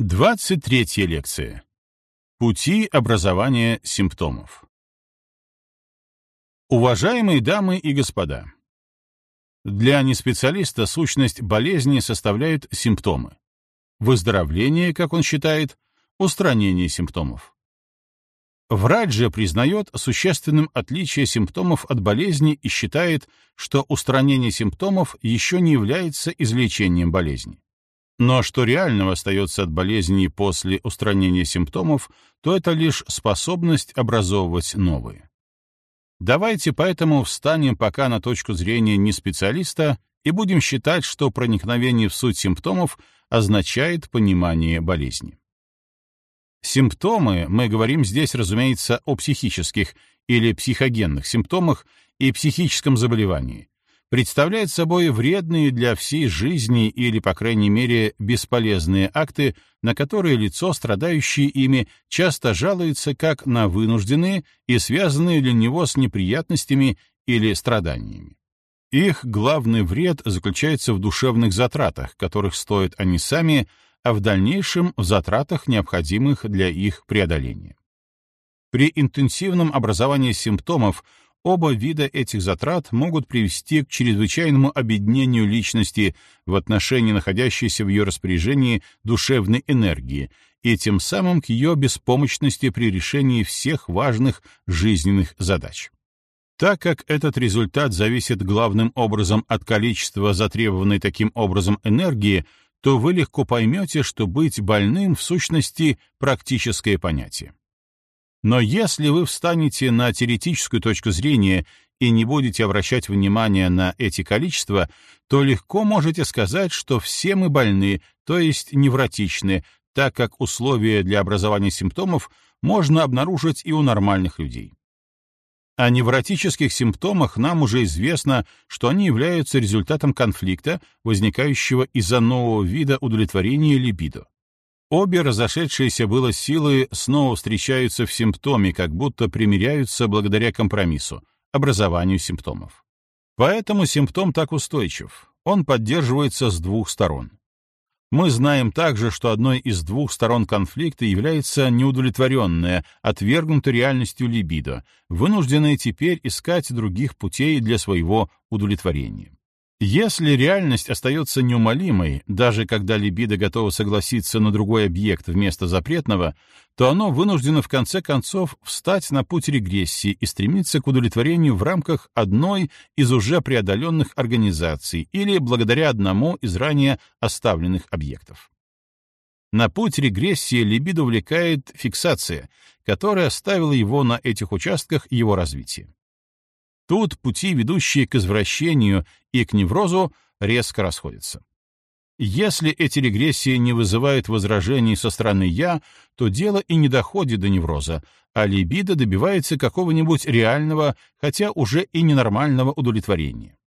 23 лекция. Пути образования симптомов. Уважаемые дамы и господа, для неспециалиста сущность болезни составляют симптомы. Выздоровление, как он считает, устранение симптомов. Врач же признает существенным отличие симптомов от болезни и считает, что устранение симптомов еще не является излечением болезни. Но что реального остается от болезни после устранения симптомов, то это лишь способность образовывать новые. Давайте поэтому встанем пока на точку зрения не специалиста и будем считать, что проникновение в суть симптомов означает понимание болезни. Симптомы, мы говорим здесь, разумеется, о психических или психогенных симптомах и психическом заболевании, представляет собой вредные для всей жизни или, по крайней мере, бесполезные акты, на которые лицо, страдающее ими, часто жалуется как на вынужденные и связанные для него с неприятностями или страданиями. Их главный вред заключается в душевных затратах, которых стоят они сами, а в дальнейшем в затратах, необходимых для их преодоления. При интенсивном образовании симптомов Оба вида этих затрат могут привести к чрезвычайному обеднению личности в отношении находящейся в ее распоряжении душевной энергии и тем самым к ее беспомощности при решении всех важных жизненных задач. Так как этот результат зависит главным образом от количества затребованной таким образом энергии, то вы легко поймете, что быть больным в сущности практическое понятие. Но если вы встанете на теоретическую точку зрения и не будете обращать внимания на эти количества, то легко можете сказать, что все мы больны, то есть невротичны, так как условия для образования симптомов можно обнаружить и у нормальных людей. О невротических симптомах нам уже известно, что они являются результатом конфликта, возникающего из-за нового вида удовлетворения либидо. Обе разошедшиеся было силы снова встречаются в симптоме, как будто примиряются благодаря компромиссу, образованию симптомов. Поэтому симптом так устойчив, он поддерживается с двух сторон. Мы знаем также, что одной из двух сторон конфликта является неудовлетворенная, отвергнутая реальностью либидо, вынужденная теперь искать других путей для своего удовлетворения. Если реальность остается неумолимой, даже когда либидо готово согласиться на другой объект вместо запретного, то оно вынуждено в конце концов встать на путь регрессии и стремиться к удовлетворению в рамках одной из уже преодоленных организаций или благодаря одному из ранее оставленных объектов. На путь регрессии либидо увлекает фиксация, которая оставила его на этих участках его развития. Тут пути, ведущие к извращению и к неврозу, резко расходятся. Если эти регрессии не вызывают возражений со стороны «я», то дело и не доходит до невроза, а либидо добивается какого-нибудь реального, хотя уже и ненормального удовлетворения.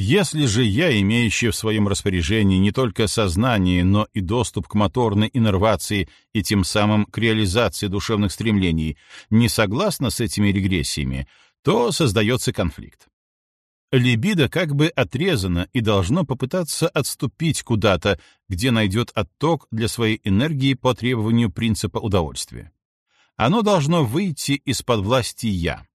Если же я, имеющий в своем распоряжении не только сознание, но и доступ к моторной иннервации и тем самым к реализации душевных стремлений, не согласна с этими регрессиями, то создается конфликт. Либидо как бы отрезано и должно попытаться отступить куда-то, где найдет отток для своей энергии по требованию принципа удовольствия. Оно должно выйти из-под власти «я».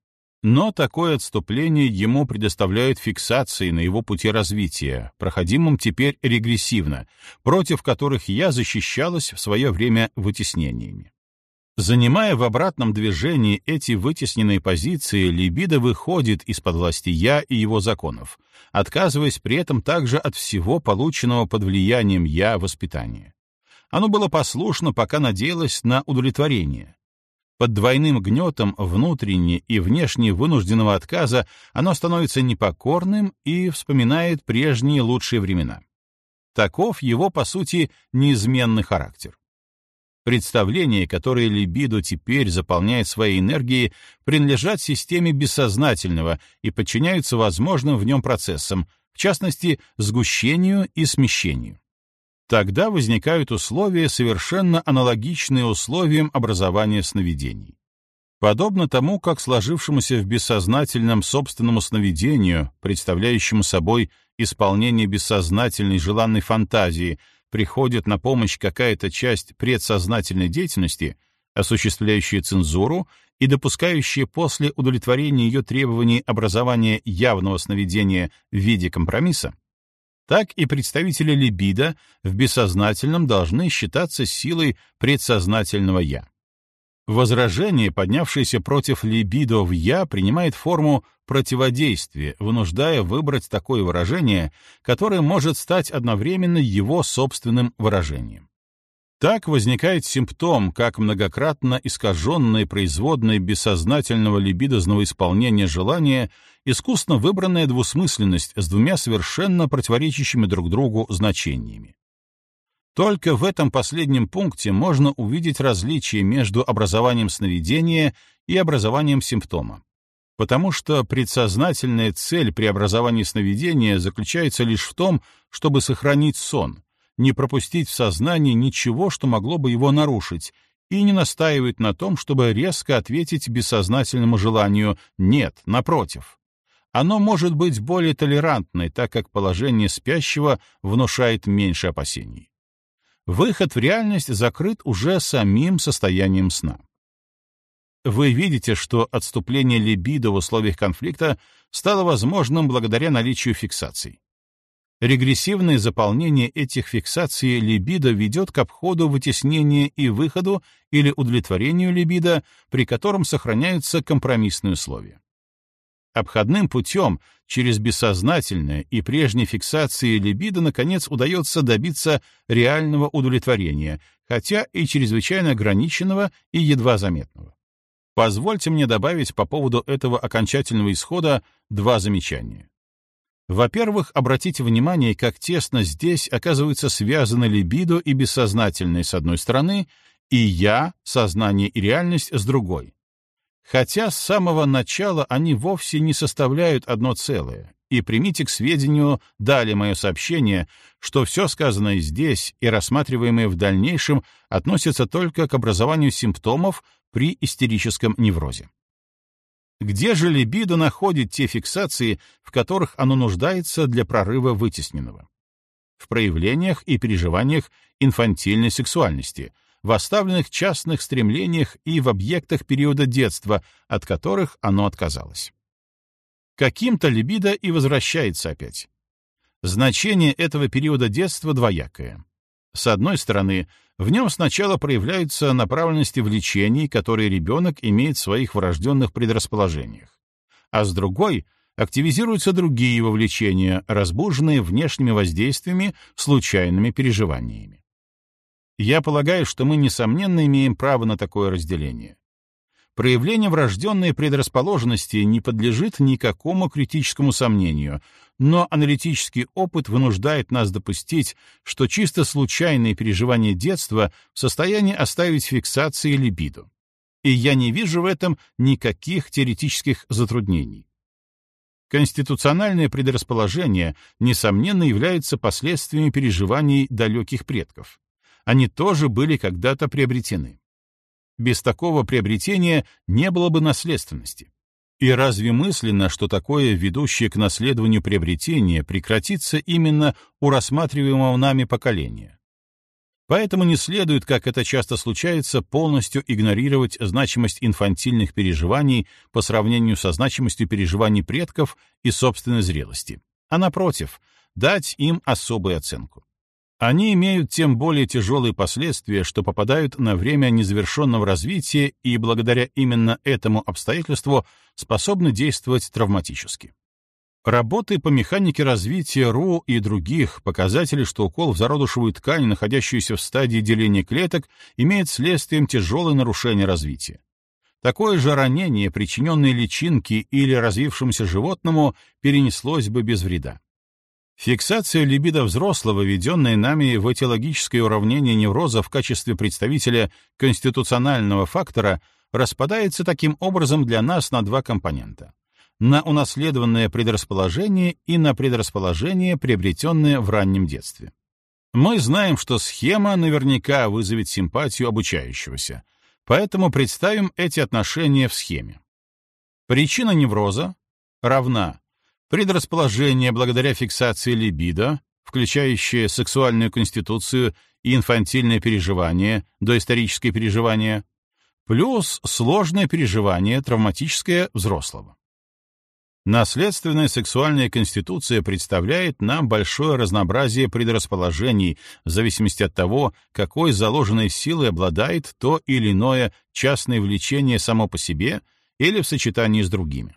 Но такое отступление ему предоставляют фиксации на его пути развития, проходимым теперь регрессивно, против которых я защищалась в свое время вытеснениями. Занимая в обратном движении эти вытесненные позиции, либидо выходит из-под власти «я» и его законов, отказываясь при этом также от всего полученного под влиянием «я» воспитания. Оно было послушно, пока надеялось на удовлетворение. Под двойным гнетом внутренне и внешне вынужденного отказа оно становится непокорным и вспоминает прежние лучшие времена. Таков его, по сути, неизменный характер. Представления, которые либидо теперь заполняет своей энергией, принадлежат системе бессознательного и подчиняются возможным в нем процессам, в частности, сгущению и смещению. Тогда возникают условия, совершенно аналогичные условиям образования сновидений. Подобно тому, как сложившемуся в бессознательном собственному сновидению, представляющему собой исполнение бессознательной желанной фантазии, приходит на помощь какая-то часть предсознательной деятельности, осуществляющая цензуру и допускающая после удовлетворения ее требований образования явного сновидения в виде компромисса, так и представители либидо в бессознательном должны считаться силой предсознательного «я». Возражение, поднявшееся против либидо в «я», принимает форму противодействия, вынуждая выбрать такое выражение, которое может стать одновременно его собственным выражением. Так возникает симптом, как многократно искаженное производное бессознательного либидозного исполнения желания искусно выбранная двусмысленность с двумя совершенно противоречащими друг другу значениями. Только в этом последнем пункте можно увидеть различие между образованием сновидения и образованием симптома. Потому что предсознательная цель при образовании сновидения заключается лишь в том, чтобы сохранить сон, не пропустить в сознании ничего, что могло бы его нарушить, и не настаивает на том, чтобы резко ответить бессознательному желанию «нет», напротив. Оно может быть более толерантной, так как положение спящего внушает меньше опасений выход в реальность закрыт уже самим состоянием сна. Вы видите, что отступление либидо в условиях конфликта стало возможным благодаря наличию фиксаций. Регрессивное заполнение этих фиксаций либидо ведет к обходу вытеснения и выходу или удовлетворению либидо, при котором сохраняются компромиссные условия. Обходным путем, через бессознательное и прежней фиксации либидо, наконец, удается добиться реального удовлетворения, хотя и чрезвычайно ограниченного и едва заметного. Позвольте мне добавить по поводу этого окончательного исхода два замечания. Во-первых, обратите внимание, как тесно здесь оказывается связаны либидо и бессознательное с одной стороны, и «я», сознание и реальность с другой хотя с самого начала они вовсе не составляют одно целое. И примите к сведению далее мое сообщение, что все сказанное здесь и рассматриваемое в дальнейшем относится только к образованию симптомов при истерическом неврозе. Где же либидо находит те фиксации, в которых оно нуждается для прорыва вытесненного? В проявлениях и переживаниях инфантильной сексуальности, в оставленных частных стремлениях и в объектах периода детства, от которых оно отказалось. Каким-то либидо и возвращается опять. Значение этого периода детства двоякое. С одной стороны, в нем сначала проявляются направленности влечений, которые ребенок имеет в своих врожденных предрасположениях, а с другой — активизируются другие вовлечения, разбуженные внешними воздействиями, случайными переживаниями. Я полагаю, что мы, несомненно, имеем право на такое разделение. Проявление врожденной предрасположенности не подлежит никакому критическому сомнению, но аналитический опыт вынуждает нас допустить, что чисто случайные переживания детства в состоянии оставить фиксации либидо. И я не вижу в этом никаких теоретических затруднений. Конституциональное предрасположение, несомненно, является последствиями переживаний далеких предков они тоже были когда-то приобретены. Без такого приобретения не было бы наследственности. И разве мысленно, что такое ведущее к наследованию приобретение прекратится именно у рассматриваемого нами поколения? Поэтому не следует, как это часто случается, полностью игнорировать значимость инфантильных переживаний по сравнению со значимостью переживаний предков и собственной зрелости, а напротив, дать им особую оценку. Они имеют тем более тяжелые последствия, что попадают на время незавершенного развития и благодаря именно этому обстоятельству способны действовать травматически. Работы по механике развития РУ и других показатели, что укол в зародышевую ткань, находящуюся в стадии деления клеток, имеет следствием тяжелое нарушение развития. Такое же ранение, причиненное личинке или развившемуся животному, перенеслось бы без вреда. Фиксация либидо взрослого, введенная нами в этиологическое уравнение невроза в качестве представителя конституционального фактора, распадается таким образом для нас на два компонента — на унаследованное предрасположение и на предрасположение, приобретенное в раннем детстве. Мы знаем, что схема наверняка вызовет симпатию обучающегося, поэтому представим эти отношения в схеме. Причина невроза равна предрасположение благодаря фиксации либидо включающее сексуальную конституцию и инфантильное переживание, доисторическое переживание, плюс сложное переживание, травматическое взрослого. Наследственная сексуальная конституция представляет нам большое разнообразие предрасположений в зависимости от того, какой заложенной силой обладает то или иное частное влечение само по себе или в сочетании с другими.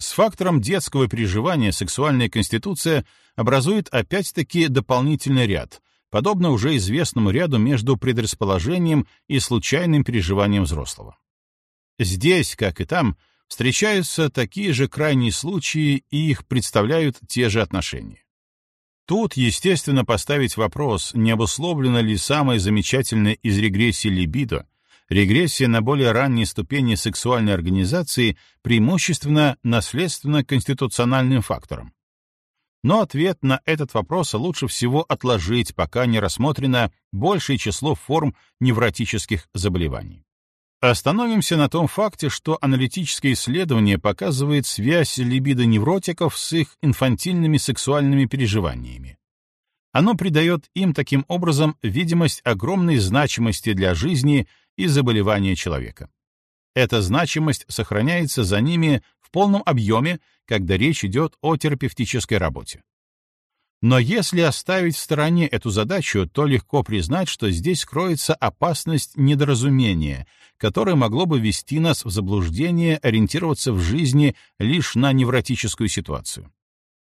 С фактором детского переживания сексуальная конституция образует опять-таки дополнительный ряд, подобно уже известному ряду между предрасположением и случайным переживанием взрослого. Здесь, как и там, встречаются такие же крайние случаи и их представляют те же отношения. Тут, естественно, поставить вопрос, не обусловлено ли самое замечательное из регрессий либидо, регрессия на более ранней ступени сексуальной организации преимущественно наследственно-конституциональным фактором. Но ответ на этот вопрос лучше всего отложить, пока не рассмотрено большее число форм невротических заболеваний. Остановимся на том факте, что аналитическое исследование показывает связь либидо-невротиков с их инфантильными сексуальными переживаниями. Оно придает им таким образом видимость огромной значимости для жизни и заболевания человека. Эта значимость сохраняется за ними в полном объеме, когда речь идет о терапевтической работе. Но если оставить в стороне эту задачу, то легко признать, что здесь кроется опасность недоразумения, которое могло бы вести нас в заблуждение ориентироваться в жизни лишь на невротическую ситуацию.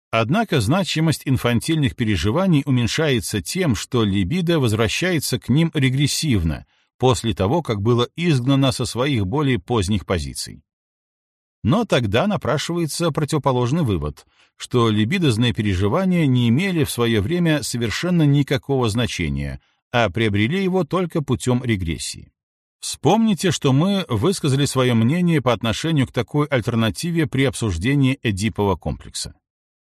Однако значимость инфантильных переживаний уменьшается тем, что либидо возвращается к ним регрессивно, после того, как было изгнано со своих более поздних позиций. Но тогда напрашивается противоположный вывод, что либидозные переживания не имели в свое время совершенно никакого значения, а приобрели его только путем регрессии. Вспомните, что мы высказали свое мнение по отношению к такой альтернативе при обсуждении Эдипова комплекса.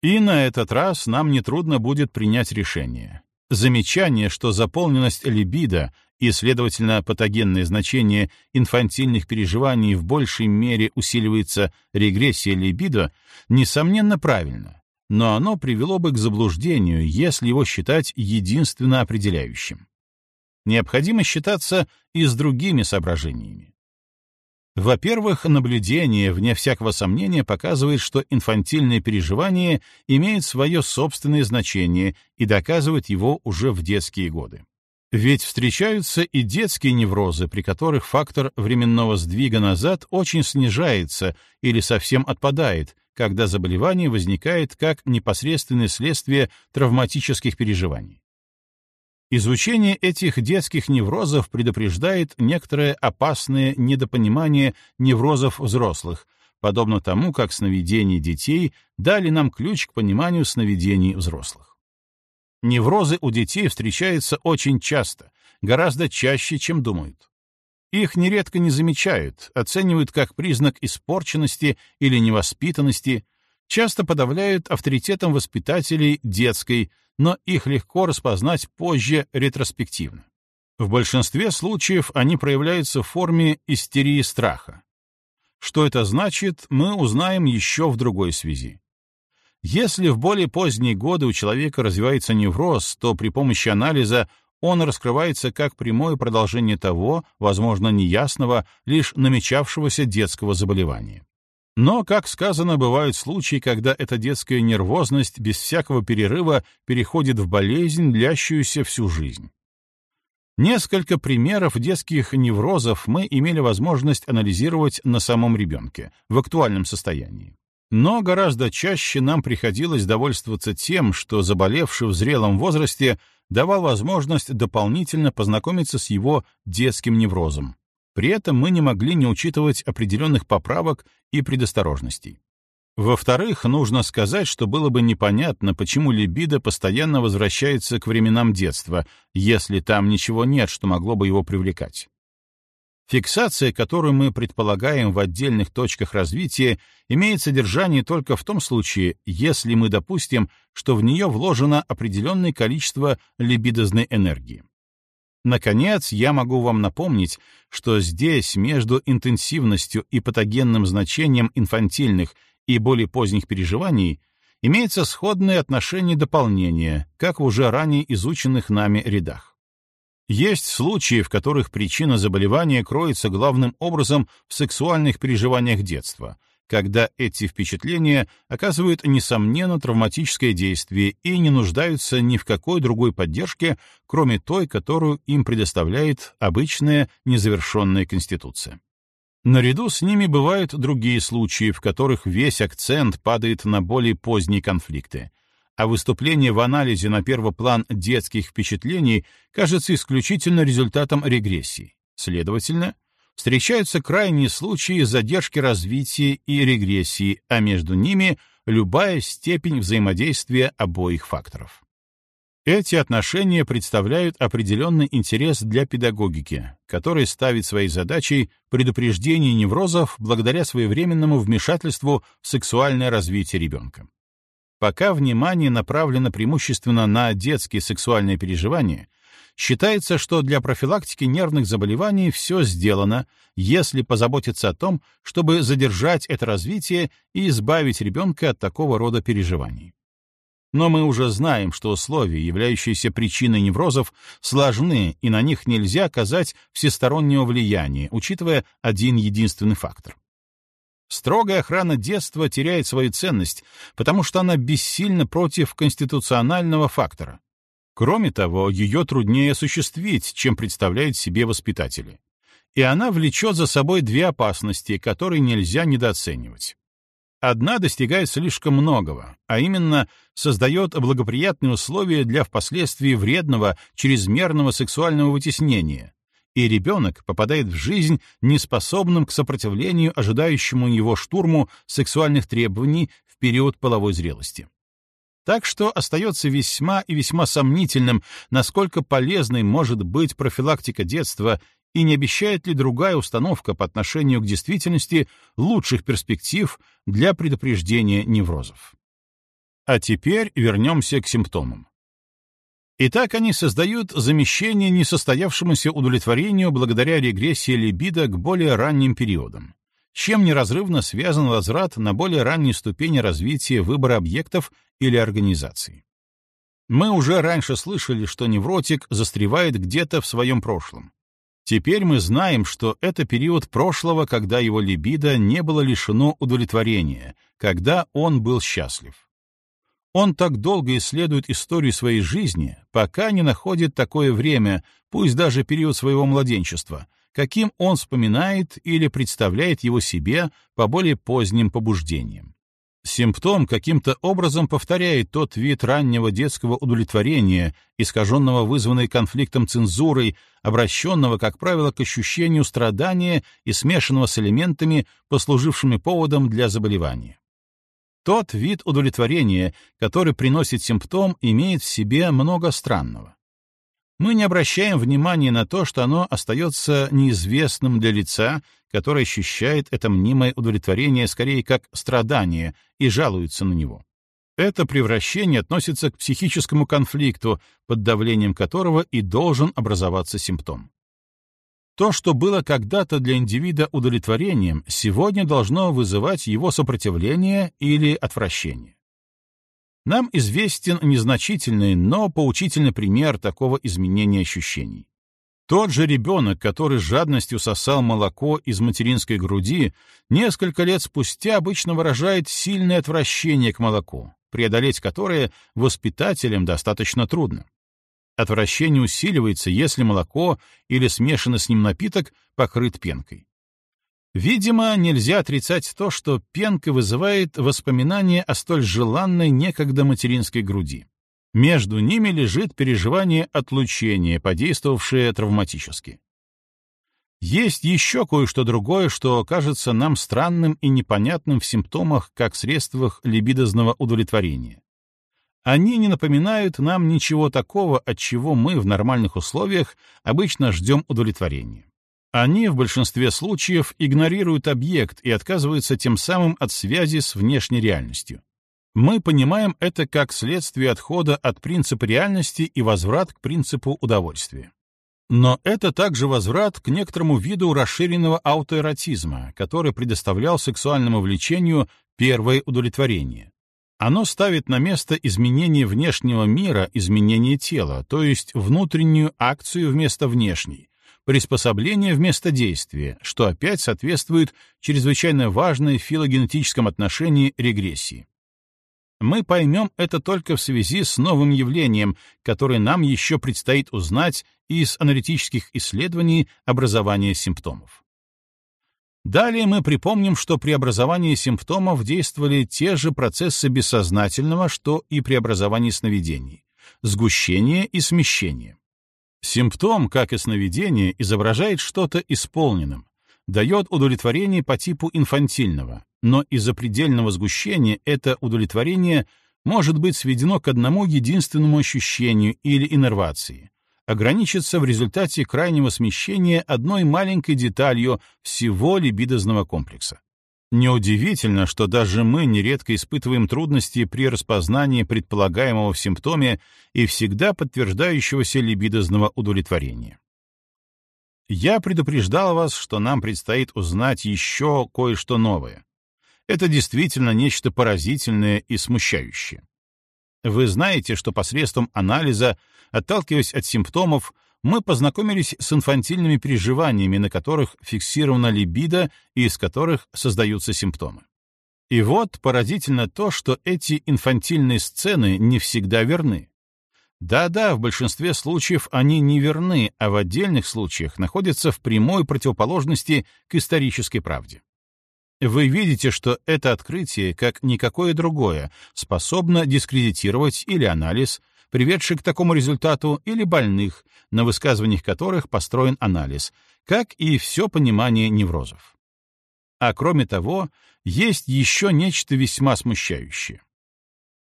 И на этот раз нам нетрудно будет принять решение. Замечание, что заполненность либидо и, следовательно, патогенное значение инфантильных переживаний в большей мере усиливается регрессия либидо, несомненно правильно, но оно привело бы к заблуждению, если его считать единственно определяющим. Необходимо считаться и с другими соображениями. Во-первых, наблюдение, вне всякого сомнения, показывает, что инфантильное переживание имеет свое собственное значение и доказывает его уже в детские годы. Ведь встречаются и детские неврозы, при которых фактор временного сдвига назад очень снижается или совсем отпадает, когда заболевание возникает как непосредственное следствие травматических переживаний. Изучение этих детских неврозов предупреждает некоторое опасное недопонимание неврозов взрослых, подобно тому, как сновидения детей дали нам ключ к пониманию сновидений взрослых. Неврозы у детей встречаются очень часто, гораздо чаще, чем думают. Их нередко не замечают, оценивают как признак испорченности или невоспитанности, часто подавляют авторитетом воспитателей детской, но их легко распознать позже ретроспективно. В большинстве случаев они проявляются в форме истерии страха. Что это значит, мы узнаем еще в другой связи. Если в более поздние годы у человека развивается невроз, то при помощи анализа он раскрывается как прямое продолжение того, возможно, неясного, лишь намечавшегося детского заболевания. Но, как сказано, бывают случаи, когда эта детская нервозность без всякого перерыва переходит в болезнь, длящуюся всю жизнь. Несколько примеров детских неврозов мы имели возможность анализировать на самом ребенке, в актуальном состоянии. Но гораздо чаще нам приходилось довольствоваться тем, что заболевший в зрелом возрасте давал возможность дополнительно познакомиться с его детским неврозом. При этом мы не могли не учитывать определенных поправок и предосторожностей. Во-вторых, нужно сказать, что было бы непонятно, почему либидо постоянно возвращается к временам детства, если там ничего нет, что могло бы его привлекать. Фиксация, которую мы предполагаем в отдельных точках развития, имеет содержание только в том случае, если мы допустим, что в нее вложено определенное количество либидозной энергии. Наконец, я могу вам напомнить, что здесь между интенсивностью и патогенным значением инфантильных и более поздних переживаний имеется сходное отношение дополнения, как в уже ранее изученных нами рядах. Есть случаи, в которых причина заболевания кроется главным образом в сексуальных переживаниях детства, когда эти впечатления оказывают несомненно травматическое действие и не нуждаются ни в какой другой поддержке, кроме той, которую им предоставляет обычная незавершенная конституция. Наряду с ними бывают другие случаи, в которых весь акцент падает на более поздние конфликты, а выступление в анализе на первый план детских впечатлений кажется исключительно результатом регрессии. Следовательно, встречаются крайние случаи задержки развития и регрессии, а между ними любая степень взаимодействия обоих факторов. Эти отношения представляют определенный интерес для педагогики, которая ставит своей задачей предупреждение неврозов благодаря своевременному вмешательству в сексуальное развитие ребенка. Пока внимание направлено преимущественно на детские сексуальные переживания, считается, что для профилактики нервных заболеваний все сделано, если позаботиться о том, чтобы задержать это развитие и избавить ребенка от такого рода переживаний. Но мы уже знаем, что условия, являющиеся причиной неврозов, сложны, и на них нельзя оказать всестороннего влияния, учитывая один единственный фактор. Строгая охрана детства теряет свою ценность, потому что она бессильна против конституционального фактора. Кроме того, ее труднее осуществить, чем представляют себе воспитатели. И она влечет за собой две опасности, которые нельзя недооценивать. Одна достигает слишком многого, а именно создает благоприятные условия для впоследствии вредного, чрезмерного сексуального вытеснения, и ребенок попадает в жизнь неспособным к сопротивлению ожидающему его штурму сексуальных требований в период половой зрелости. Так что остается весьма и весьма сомнительным, насколько полезной может быть профилактика детства и не обещает ли другая установка по отношению к действительности лучших перспектив для предупреждения неврозов. А теперь вернемся к симптомам. Итак, они создают замещение несостоявшемуся удовлетворению благодаря регрессии либидо к более ранним периодам, чем неразрывно связан возврат на более ранние ступени развития выбора объектов или организаций. Мы уже раньше слышали, что невротик застревает где-то в своем прошлом, Теперь мы знаем, что это период прошлого, когда его либидо не было лишено удовлетворения, когда он был счастлив. Он так долго исследует историю своей жизни, пока не находит такое время, пусть даже период своего младенчества, каким он вспоминает или представляет его себе по более поздним побуждениям. Симптом каким-то образом повторяет тот вид раннего детского удовлетворения, искаженного вызванной конфликтом цензурой, обращенного, как правило, к ощущению страдания и смешанного с элементами, послужившими поводом для заболевания. Тот вид удовлетворения, который приносит симптом, имеет в себе много странного. Мы не обращаем внимания на то, что оно остается неизвестным для лица, которое ощущает это мнимое удовлетворение скорее как страдание и жалуется на него. Это превращение относится к психическому конфликту, под давлением которого и должен образоваться симптом. То, что было когда-то для индивида удовлетворением, сегодня должно вызывать его сопротивление или отвращение. Нам известен незначительный, но поучительный пример такого изменения ощущений. Тот же ребенок, который жадностью сосал молоко из материнской груди, несколько лет спустя обычно выражает сильное отвращение к молоку, преодолеть которое воспитателям достаточно трудно. Отвращение усиливается, если молоко или смешанный с ним напиток покрыт пенкой. Видимо, нельзя отрицать то, что пенка вызывает воспоминания о столь желанной некогда материнской груди. Между ними лежит переживание отлучения, подействовавшее травматически. Есть еще кое-что другое, что кажется нам странным и непонятным в симптомах как средствах либидозного удовлетворения. Они не напоминают нам ничего такого, от чего мы в нормальных условиях обычно ждем удовлетворения. Они в большинстве случаев игнорируют объект и отказываются тем самым от связи с внешней реальностью. Мы понимаем это как следствие отхода от принципа реальности и возврат к принципу удовольствия. Но это также возврат к некоторому виду расширенного аутоэротизма, который предоставлял сексуальному влечению первое удовлетворение. Оно ставит на место изменение внешнего мира изменение тела, то есть внутреннюю акцию вместо внешней, приспособление вместо действия, что опять соответствует чрезвычайно важной филогенетическом отношении регрессии. Мы поймем это только в связи с новым явлением, которое нам еще предстоит узнать из аналитических исследований образования симптомов. Далее мы припомним, что при образовании симптомов действовали те же процессы бессознательного, что и при образовании сновидений — сгущение и смещение. Симптом, как и сновидение, изображает что-то исполненным, дает удовлетворение по типу инфантильного, но из-за предельного сгущения это удовлетворение может быть сведено к одному единственному ощущению или иннервации, ограничится в результате крайнего смещения одной маленькой деталью всего либидозного комплекса. Неудивительно, что даже мы нередко испытываем трудности при распознании предполагаемого в симптоме и всегда подтверждающегося либидозного удовлетворения. Я предупреждал вас, что нам предстоит узнать еще кое-что новое. Это действительно нечто поразительное и смущающее. Вы знаете, что посредством анализа, отталкиваясь от симптомов, мы познакомились с инфантильными переживаниями, на которых фиксирована либидо и из которых создаются симптомы. И вот поразительно то, что эти инфантильные сцены не всегда верны. Да-да, в большинстве случаев они не верны, а в отдельных случаях находятся в прямой противоположности к исторической правде. Вы видите, что это открытие, как никакое другое, способно дискредитировать или анализ, приведший к такому результату, или больных, на высказываниях которых построен анализ, как и все понимание неврозов. А кроме того, есть еще нечто весьма смущающее.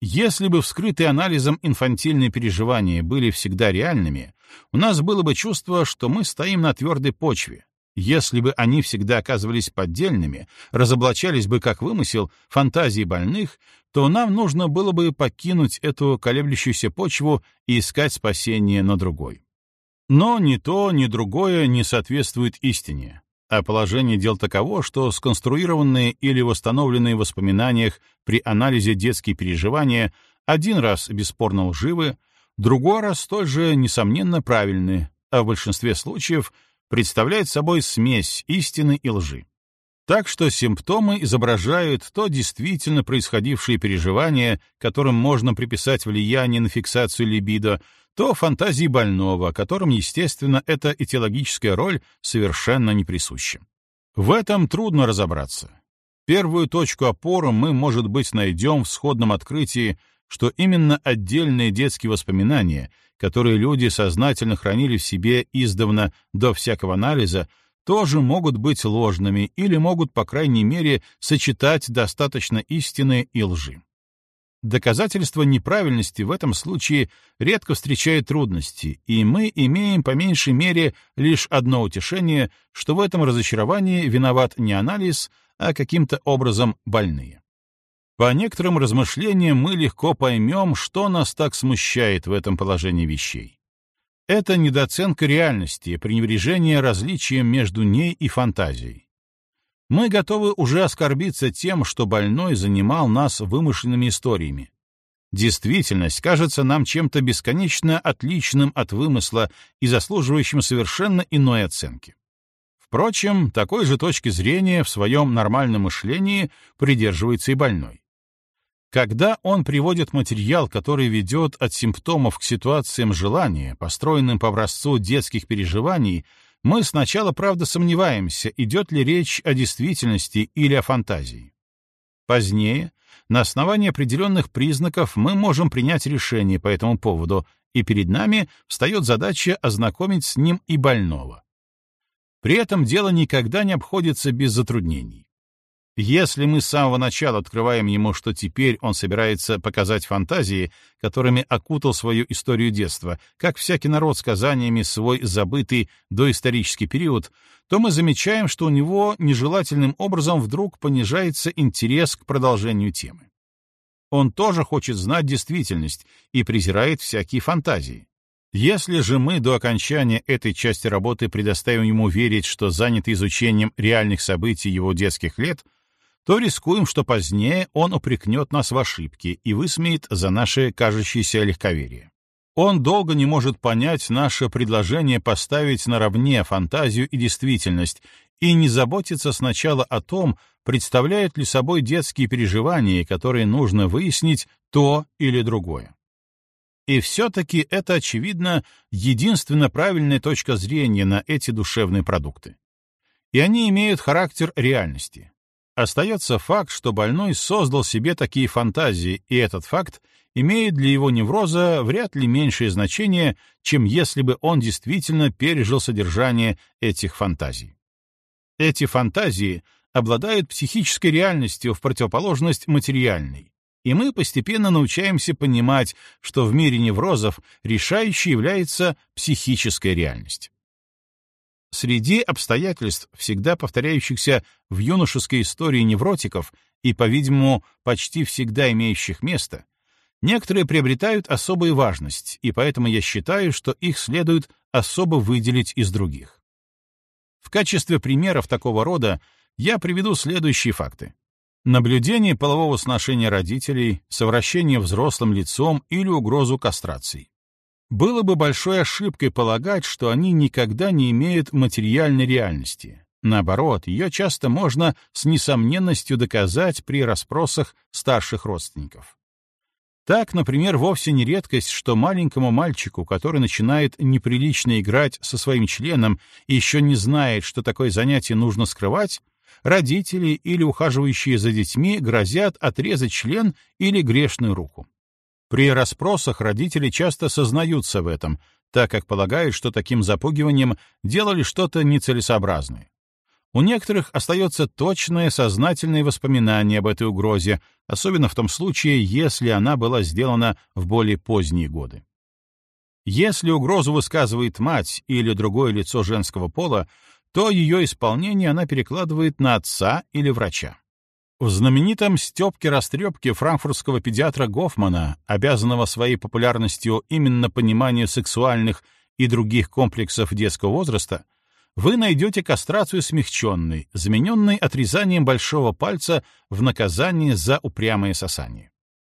Если бы вскрытые анализом инфантильные переживания были всегда реальными, у нас было бы чувство, что мы стоим на твердой почве, если бы они всегда оказывались поддельными, разоблачались бы как вымысел фантазии больных, то нам нужно было бы покинуть эту колеблющуюся почву и искать спасение на другой. Но ни то, ни другое не соответствует истине, а положение дел таково, что сконструированные или восстановленные в воспоминаниях при анализе детские переживания один раз бесспорно лживы, другой раз столь же, несомненно, правильны, а в большинстве случаев — представляет собой смесь истины и лжи. Так что симптомы изображают то действительно происходившие переживания, которым можно приписать влияние на фиксацию либидо, то фантазии больного, которым, естественно, эта этиологическая роль совершенно не присуща. В этом трудно разобраться. Первую точку опоры мы, может быть, найдем в сходном открытии, что именно отдельные детские воспоминания, которые люди сознательно хранили в себе издавна до всякого анализа, тоже могут быть ложными или могут, по крайней мере, сочетать достаточно истины и лжи. Доказательство неправильности в этом случае редко встречает трудности, и мы имеем по меньшей мере лишь одно утешение, что в этом разочаровании виноват не анализ, а каким-то образом больные. По некоторым размышлениям мы легко поймем, что нас так смущает в этом положении вещей. Это недооценка реальности, пренебрежение различием между ней и фантазией. Мы готовы уже оскорбиться тем, что больной занимал нас вымышленными историями. Действительность кажется нам чем-то бесконечно отличным от вымысла и заслуживающим совершенно иной оценки. Впрочем, такой же точки зрения в своем нормальном мышлении придерживается и больной. Когда он приводит материал, который ведет от симптомов к ситуациям желания, построенным по образцу детских переживаний, мы сначала, правда, сомневаемся, идет ли речь о действительности или о фантазии. Позднее, на основании определенных признаков, мы можем принять решение по этому поводу, и перед нами встает задача ознакомить с ним и больного. При этом дело никогда не обходится без затруднений. Если мы с самого начала открываем ему, что теперь он собирается показать фантазии, которыми окутал свою историю детства, как всякий народ сказаниями свой забытый доисторический период, то мы замечаем, что у него нежелательным образом вдруг понижается интерес к продолжению темы. Он тоже хочет знать действительность и презирает всякие фантазии. Если же мы до окончания этой части работы предоставим ему верить, что занят изучением реальных событий его детских лет — то рискуем, что позднее он упрекнет нас в ошибке и высмеет за наше кажущееся легковерие. Он долго не может понять наше предложение поставить наравне фантазию и действительность и не заботится сначала о том, представляют ли собой детские переживания, которые нужно выяснить то или другое. И все-таки это, очевидно, единственно правильная точка зрения на эти душевные продукты. И они имеют характер реальности. Остается факт, что больной создал себе такие фантазии, и этот факт имеет для его невроза вряд ли меньшее значение, чем если бы он действительно пережил содержание этих фантазий. Эти фантазии обладают психической реальностью в противоположность материальной, и мы постепенно научаемся понимать, что в мире неврозов решающей является психическая реальность. Среди обстоятельств, всегда повторяющихся в юношеской истории невротиков и, по-видимому, почти всегда имеющих место, некоторые приобретают особую важность, и поэтому я считаю, что их следует особо выделить из других. В качестве примеров такого рода я приведу следующие факты. Наблюдение полового сношения родителей, совращение взрослым лицом или угрозу кастрации. Было бы большой ошибкой полагать, что они никогда не имеют материальной реальности. Наоборот, ее часто можно с несомненностью доказать при расспросах старших родственников. Так, например, вовсе не редкость, что маленькому мальчику, который начинает неприлично играть со своим членом и еще не знает, что такое занятие нужно скрывать, родители или ухаживающие за детьми грозят отрезать член или грешную руку. При расспросах родители часто сознаются в этом, так как полагают, что таким запугиванием делали что-то нецелесообразное. У некоторых остается точное сознательное воспоминание об этой угрозе, особенно в том случае, если она была сделана в более поздние годы. Если угрозу высказывает мать или другое лицо женского пола, то ее исполнение она перекладывает на отца или врача. В знаменитом «Степке-растрепке» франкфуртского педиатра Гофмана, обязанного своей популярностью именно пониманию сексуальных и других комплексов детского возраста, вы найдете кастрацию смягченной, замененной отрезанием большого пальца в наказание за упрямое сосание.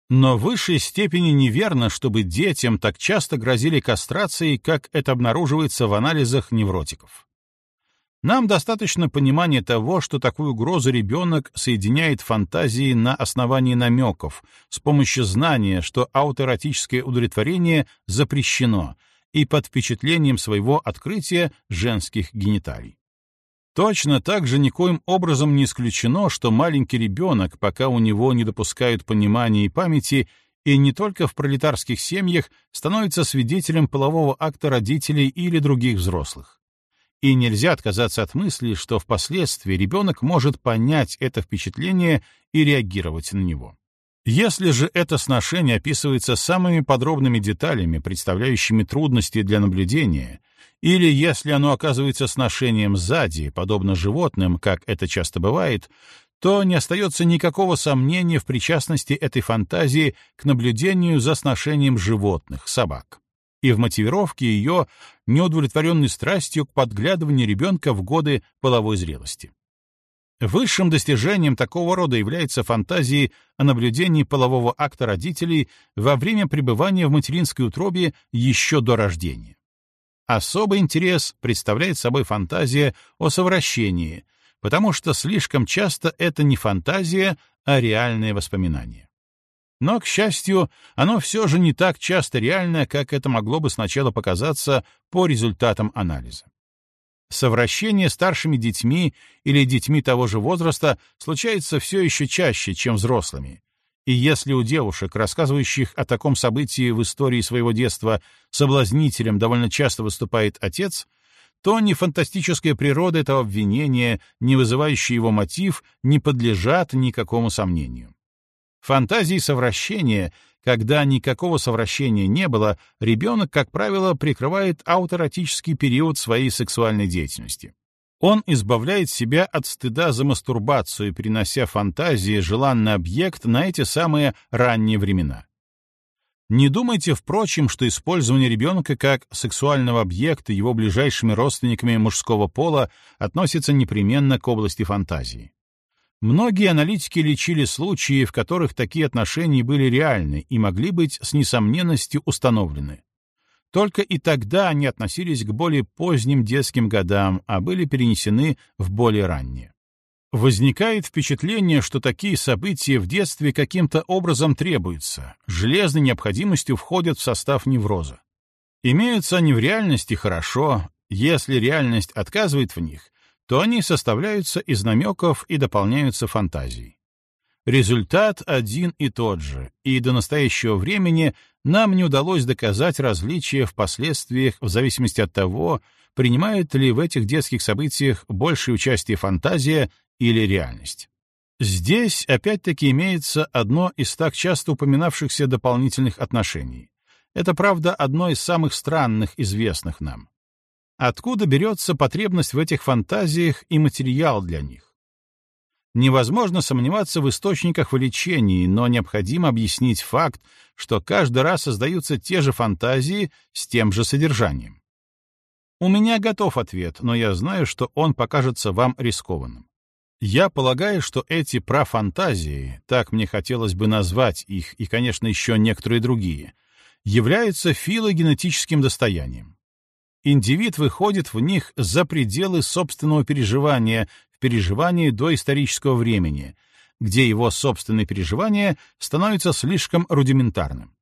Но в высшей степени неверно, чтобы детям так часто грозили кастрацией, как это обнаруживается в анализах невротиков. Нам достаточно понимания того, что такую угрозу ребенок соединяет фантазии на основании намеков, с помощью знания, что аутоэротическое удовлетворение запрещено, и под впечатлением своего открытия женских гениталий. Точно так же никоим образом не исключено, что маленький ребенок, пока у него не допускают понимания и памяти, и не только в пролетарских семьях, становится свидетелем полового акта родителей или других взрослых. И нельзя отказаться от мысли, что впоследствии ребенок может понять это впечатление и реагировать на него. Если же это сношение описывается самыми подробными деталями, представляющими трудности для наблюдения, или если оно оказывается сношением сзади, подобно животным, как это часто бывает, то не остается никакого сомнения в причастности этой фантазии к наблюдению за сношением животных, собак и в мотивировке ее неудовлетворенной страстью к подглядыванию ребенка в годы половой зрелости. Высшим достижением такого рода является фантазии о наблюдении полового акта родителей во время пребывания в материнской утробе еще до рождения. Особый интерес представляет собой фантазия о совращении, потому что слишком часто это не фантазия, а реальное воспоминание. Но, к счастью, оно все же не так часто реально, как это могло бы сначала показаться по результатам анализа. Совращение старшими детьми или детьми того же возраста случается все еще чаще, чем взрослыми. И если у девушек, рассказывающих о таком событии в истории своего детства, соблазнителем довольно часто выступает отец, то ни фантастическая природа этого обвинения, ни вызывающий его мотив не подлежат никакому сомнению. Фантазии совращения, когда никакого совращения не было, ребенок, как правило, прикрывает ауторотический период своей сексуальной деятельности. Он избавляет себя от стыда за мастурбацию, перенося фантазии желанный объект на эти самые ранние времена. Не думайте, впрочем, что использование ребенка как сексуального объекта его ближайшими родственниками мужского пола относится непременно к области фантазии. Многие аналитики лечили случаи, в которых такие отношения были реальны и могли быть с несомненностью установлены. Только и тогда они относились к более поздним детским годам, а были перенесены в более ранние. Возникает впечатление, что такие события в детстве каким-то образом требуются, железной необходимостью входят в состав невроза. Имеются они в реальности хорошо, если реальность отказывает в них, то они составляются из намеков и дополняются фантазией. Результат один и тот же, и до настоящего времени нам не удалось доказать различия в последствиях в зависимости от того, принимает ли в этих детских событиях большее участие фантазия или реальность. Здесь опять-таки имеется одно из так часто упоминавшихся дополнительных отношений. Это, правда, одно из самых странных, известных нам. Откуда берется потребность в этих фантазиях и материал для них? Невозможно сомневаться в источниках влечений, но необходимо объяснить факт, что каждый раз создаются те же фантазии с тем же содержанием. У меня готов ответ, но я знаю, что он покажется вам рискованным. Я полагаю, что эти профантазии, так мне хотелось бы назвать их, и, конечно, еще некоторые другие, являются филогенетическим достоянием индивид выходит в них за пределы собственного переживания, в переживании до исторического времени, где его собственные переживания становятся слишком рудиментарным.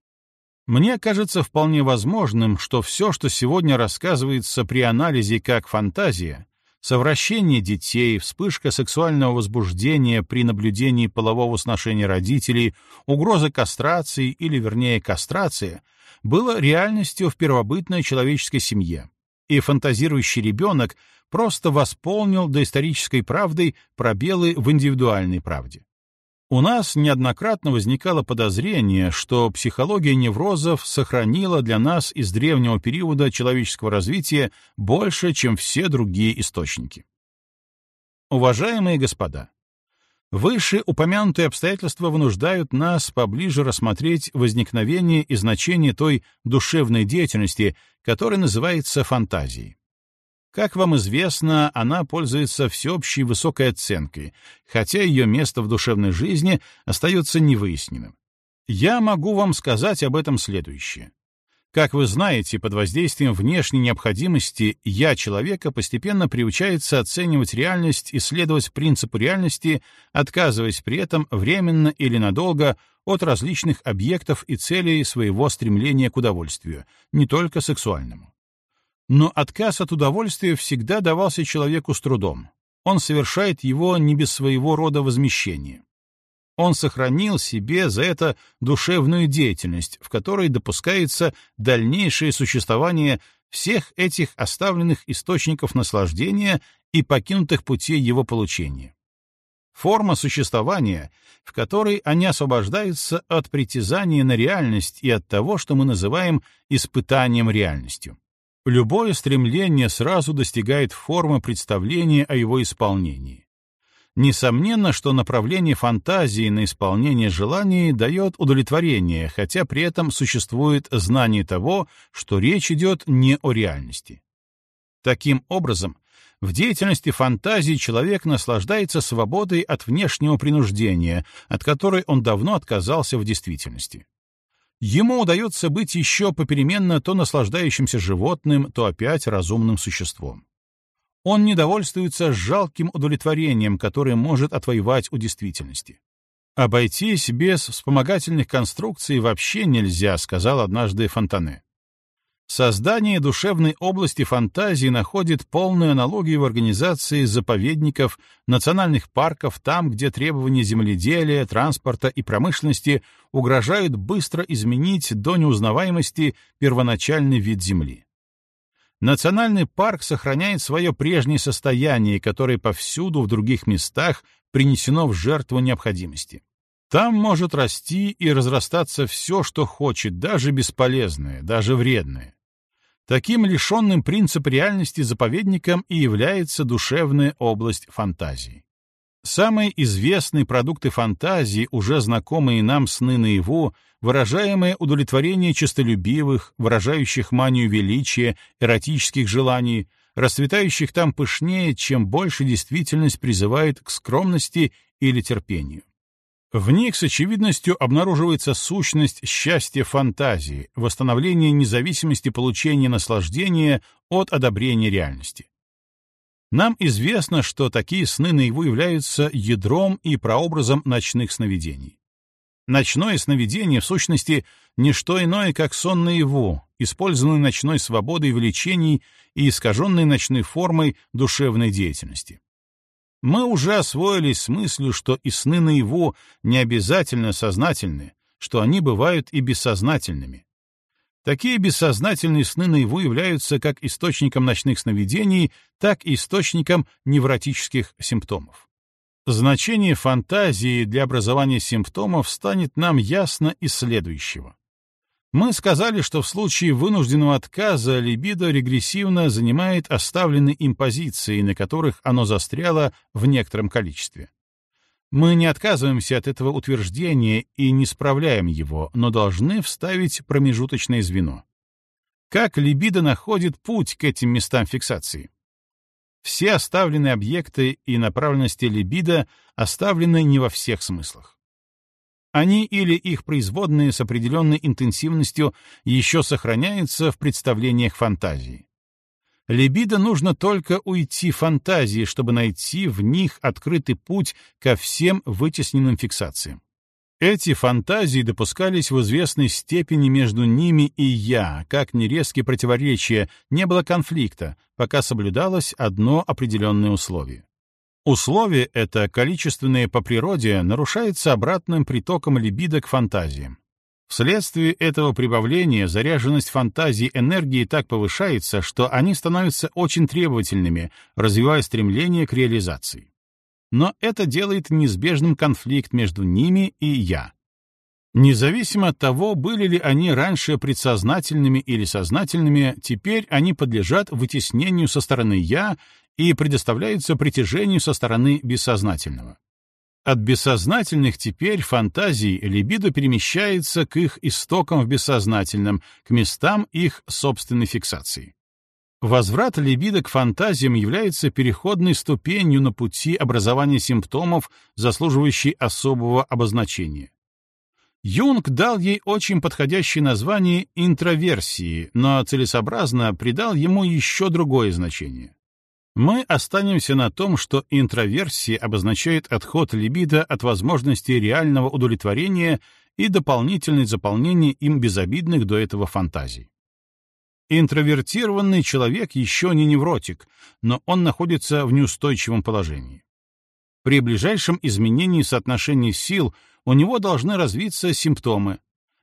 Мне кажется вполне возможным, что все, что сегодня рассказывается при анализе как фантазия, совращение детей, вспышка сексуального возбуждения при наблюдении полового сношения родителей, угроза кастрации или, вернее, кастрация, было реальностью в первобытной человеческой семье, и фантазирующий ребенок просто восполнил доисторической правдой пробелы в индивидуальной правде. У нас неоднократно возникало подозрение, что психология неврозов сохранила для нас из древнего периода человеческого развития больше, чем все другие источники. Уважаемые господа, Выше упомянутые обстоятельства вынуждают нас поближе рассмотреть возникновение и значение той душевной деятельности, которая называется фантазией. Как вам известно, она пользуется всеобщей высокой оценкой, хотя ее место в душевной жизни остается невыясненным. Я могу вам сказать об этом следующее. Как вы знаете, под воздействием внешней необходимости «я» человека постепенно приучается оценивать реальность и следовать принципу реальности, отказываясь при этом временно или надолго от различных объектов и целей своего стремления к удовольствию, не только сексуальному. Но отказ от удовольствия всегда давался человеку с трудом. Он совершает его не без своего рода возмещения. Он сохранил себе за это душевную деятельность, в которой допускается дальнейшее существование всех этих оставленных источников наслаждения и покинутых путей его получения. Форма существования, в которой они освобождаются от притязания на реальность и от того, что мы называем испытанием реальностью. Любое стремление сразу достигает формы представления о его исполнении. Несомненно, что направление фантазии на исполнение желаний дает удовлетворение, хотя при этом существует знание того, что речь идет не о реальности. Таким образом, в деятельности фантазии человек наслаждается свободой от внешнего принуждения, от которой он давно отказался в действительности. Ему удается быть еще попеременно то наслаждающимся животным, то опять разумным существом. Он недовольствуется жалким удовлетворением, которое может отвоевать у действительности. «Обойтись без вспомогательных конструкций вообще нельзя», — сказал однажды Фонтане. Создание душевной области фантазии находит полную аналогию в организации заповедников, национальных парков там, где требования земледелия, транспорта и промышленности угрожают быстро изменить до неузнаваемости первоначальный вид земли. Национальный парк сохраняет свое прежнее состояние, которое повсюду в других местах принесено в жертву необходимости. Там может расти и разрастаться все, что хочет, даже бесполезное, даже вредное. Таким лишенным принцип реальности заповедником и является душевная область фантазии. Самые известные продукты фантазии, уже знакомые нам сны наяву, выражаемое удовлетворение честолюбивых, выражающих манию величия, эротических желаний, расцветающих там пышнее, чем больше действительность призывает к скромности или терпению. В них с очевидностью обнаруживается сущность счастья фантазии, восстановление независимости получения наслаждения от одобрения реальности. Нам известно, что такие сны наяву являются ядром и прообразом ночных сновидений. Ночное сновидение, в сущности, не что иное, как сон наяву, использованный ночной свободой влечений и искаженной ночной формой душевной деятельности. Мы уже освоились с мыслью, что и сны наяву не обязательно сознательны, что они бывают и бессознательными. Такие бессознательные сны наяву являются как источником ночных сновидений, так и источником невротических симптомов. Значение фантазии для образования симптомов станет нам ясно из следующего. Мы сказали, что в случае вынужденного отказа либидо регрессивно занимает оставленные им позиции, на которых оно застряло в некотором количестве. Мы не отказываемся от этого утверждения и не справляем его, но должны вставить промежуточное звено. Как либидо находит путь к этим местам фиксации? Все оставленные объекты и направленности либидо оставлены не во всех смыслах. Они или их производные с определенной интенсивностью еще сохраняются в представлениях фантазии. Либидо нужно только уйти фантазии, чтобы найти в них открытый путь ко всем вытесненным фиксациям. Эти фантазии допускались в известной степени между ними и «я», как нерезкие противоречия, не было конфликта, пока соблюдалось одно определенное условие. Условие это, количественное по природе, нарушается обратным притоком либидо к фантазиям. Вследствие этого прибавления заряженность фантазии энергии так повышается, что они становятся очень требовательными, развивая стремление к реализации. Но это делает неизбежным конфликт между ними и «я». Независимо от того, были ли они раньше предсознательными или сознательными, теперь они подлежат вытеснению со стороны «я» и предоставляются притяжению со стороны бессознательного. От бессознательных теперь фантазий либидо перемещается к их истокам в бессознательном, к местам их собственной фиксации. Возврат либидо к фантазиям является переходной ступенью на пути образования симптомов, заслуживающей особого обозначения. Юнг дал ей очень подходящее название интроверсии, но целесообразно придал ему еще другое значение. Мы останемся на том, что интроверсия обозначает отход либидо от возможности реального удовлетворения и дополнительное заполнение им безобидных до этого фантазий. Интровертированный человек еще не невротик, но он находится в неустойчивом положении. При ближайшем изменении соотношения сил у него должны развиться симптомы,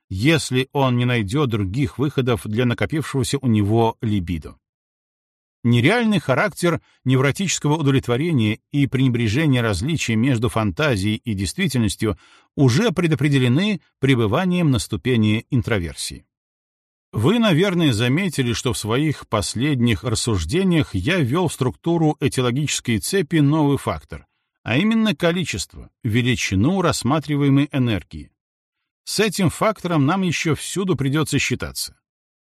если он не найдет других выходов для накопившегося у него либидо. Нереальный характер невротического удовлетворения и пренебрежение различия между фантазией и действительностью уже предопределены пребыванием на ступени интроверсии. Вы, наверное, заметили, что в своих последних рассуждениях я ввел в структуру этиологической цепи новый фактор, а именно количество, величину рассматриваемой энергии. С этим фактором нам еще всюду придется считаться.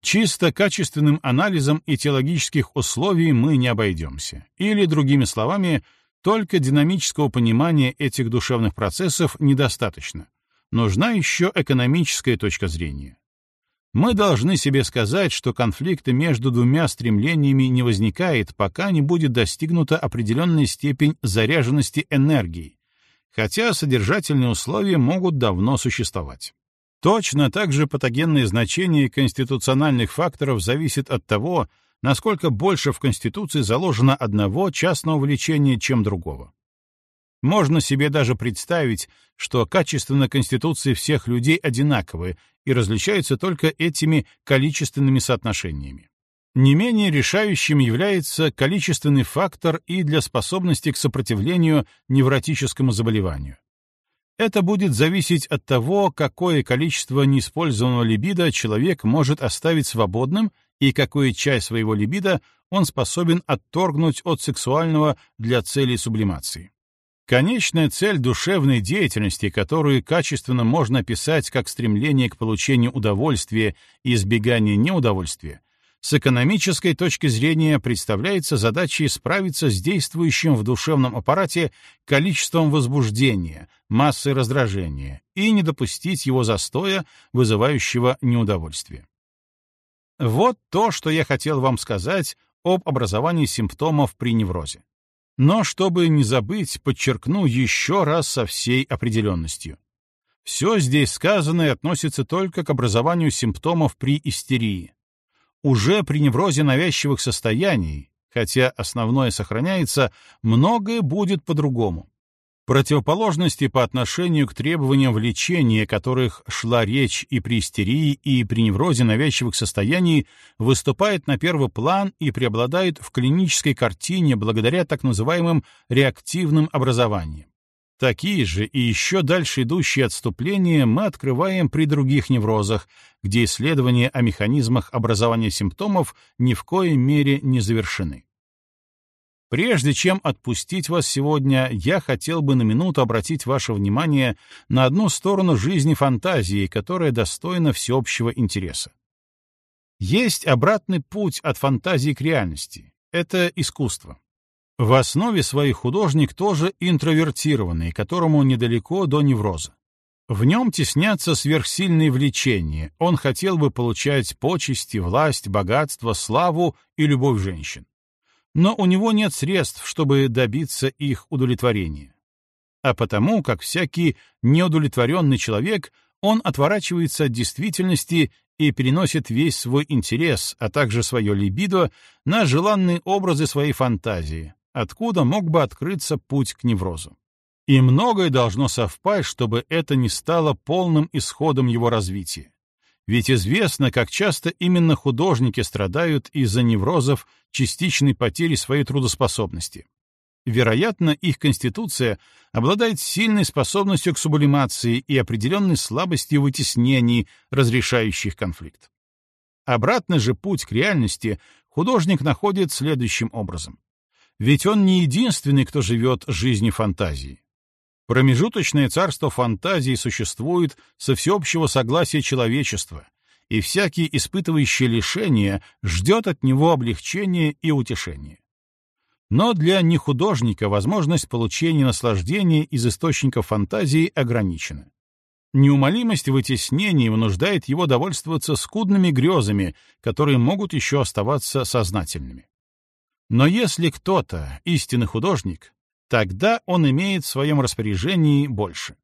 Чисто качественным анализом этиологических условий мы не обойдемся. Или, другими словами, только динамического понимания этих душевных процессов недостаточно. Нужна еще экономическая точка зрения. Мы должны себе сказать, что конфликта между двумя стремлениями не возникает, пока не будет достигнута определенная степень заряженности энергии, хотя содержательные условия могут давно существовать. Точно так же патогенное значение конституциональных факторов зависит от того, насколько больше в Конституции заложено одного частного влечения, чем другого. Можно себе даже представить, что качественно Конституции всех людей одинаковы и различаются только этими количественными соотношениями. Не менее решающим является количественный фактор и для способности к сопротивлению невротическому заболеванию. Это будет зависеть от того, какое количество неиспользованного либидо человек может оставить свободным и какую часть своего либидо он способен отторгнуть от сексуального для целей сублимации. Конечная цель душевной деятельности, которую качественно можно описать как стремление к получению удовольствия и избегание неудовольствия, с экономической точки зрения представляется задачей справиться с действующим в душевном аппарате количеством возбуждения, массой раздражения и не допустить его застоя, вызывающего неудовольствие. Вот то, что я хотел вам сказать об образовании симптомов при неврозе. Но чтобы не забыть, подчеркну еще раз со всей определенностью. Все здесь сказанное относится только к образованию симптомов при истерии, уже при неврозе навязчивых состояний, хотя основное сохраняется, многое будет по-другому. Противоположности по отношению к требованиям в лечении, о которых шла речь и при истерии, и при неврозе навязчивых состояний, выступают на первый план и преобладают в клинической картине благодаря так называемым реактивным образованиям. Такие же и еще дальше идущие отступления мы открываем при других неврозах, где исследования о механизмах образования симптомов ни в коей мере не завершены. Прежде чем отпустить вас сегодня, я хотел бы на минуту обратить ваше внимание на одну сторону жизни фантазии, которая достойна всеобщего интереса. Есть обратный путь от фантазии к реальности — это искусство. В основе своей художник тоже интровертированный, которому недалеко до невроза. В нем теснятся сверхсильные влечения, он хотел бы получать почести, власть, богатство, славу и любовь женщин. Но у него нет средств, чтобы добиться их удовлетворения. А потому, как всякий неудовлетворенный человек, он отворачивается от действительности и переносит весь свой интерес, а также свое либидо на желанные образы своей фантазии, откуда мог бы открыться путь к неврозу. И многое должно совпасть, чтобы это не стало полным исходом его развития. Ведь известно, как часто именно художники страдают из-за неврозов частичной потери своей трудоспособности. Вероятно, их конституция обладает сильной способностью к сублимации и определенной слабостью вытеснений, разрешающих конфликт. Обратный же путь к реальности художник находит следующим образом. Ведь он не единственный, кто живет жизнью фантазии. Промежуточное царство фантазии существует со всеобщего согласия человечества, и всякий, испытывающий лишение, ждет от него облегчения и утешения. Но для нехудожника возможность получения наслаждения из источников фантазии ограничена. Неумолимость вытеснений вынуждает его довольствоваться скудными грезами, которые могут еще оставаться сознательными. Но если кто-то истинный художник, тогда он имеет в своем распоряжении больше.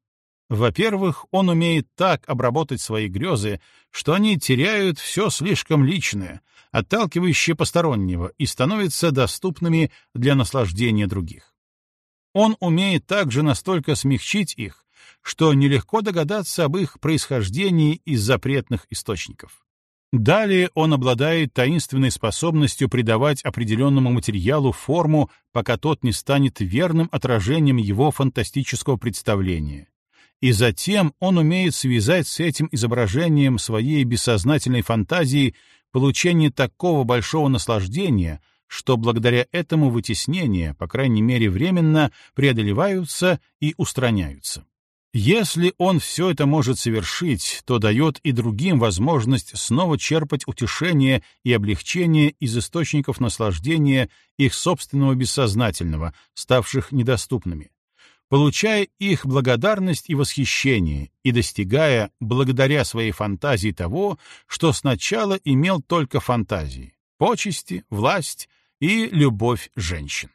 Во-первых, он умеет так обработать свои грезы, что они теряют все слишком личное, отталкивающее постороннего, и становятся доступными для наслаждения других. Он умеет также настолько смягчить их, что нелегко догадаться об их происхождении из запретных источников. Далее он обладает таинственной способностью придавать определенному материалу форму, пока тот не станет верным отражением его фантастического представления. И затем он умеет связать с этим изображением своей бессознательной фантазии получение такого большого наслаждения, что благодаря этому вытеснения, по крайней мере временно, преодолеваются и устраняются. Если он все это может совершить, то дает и другим возможность снова черпать утешение и облегчение из источников наслаждения их собственного бессознательного, ставших недоступными, получая их благодарность и восхищение и достигая, благодаря своей фантазии того, что сначала имел только фантазии — почести, власть и любовь женщин.